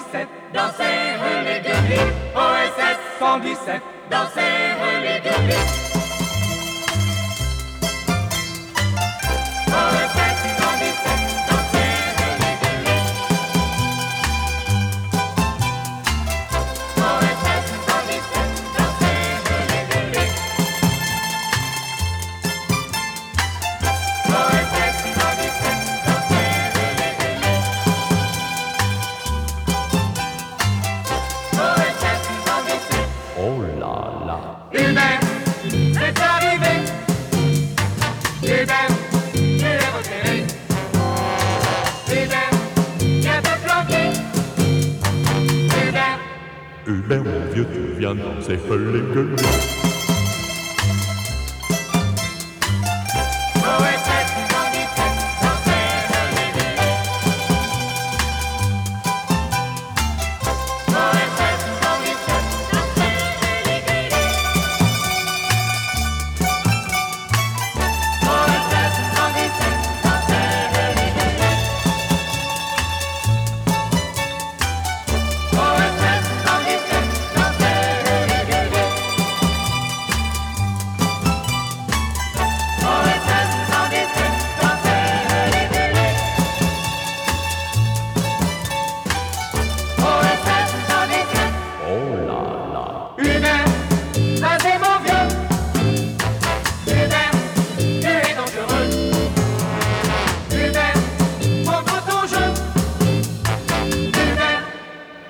117, dansez les deux OSS 117, dansez les deux là. Hubert, c'est arrivé. Hubert, tu es. Hubert. Hubert, Hubert, mon vieux, tu viens danser les gueules.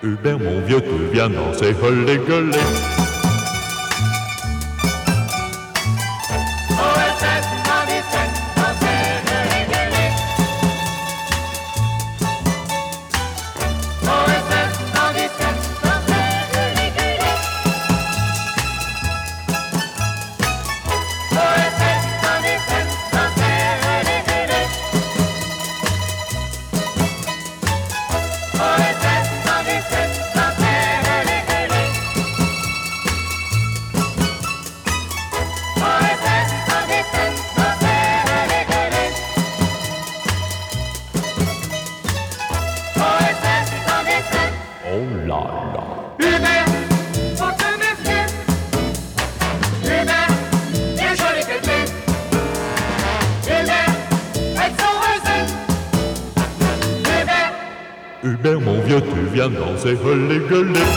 Hubert, mon vieux, tu viens danser, holé, gueuler. la la. Hubert, faut te méfier. Hubert, bien joli que. Hubert, elles sont rosées. Hubert, mon vieux, tu viens danser, gueuler, gueuler.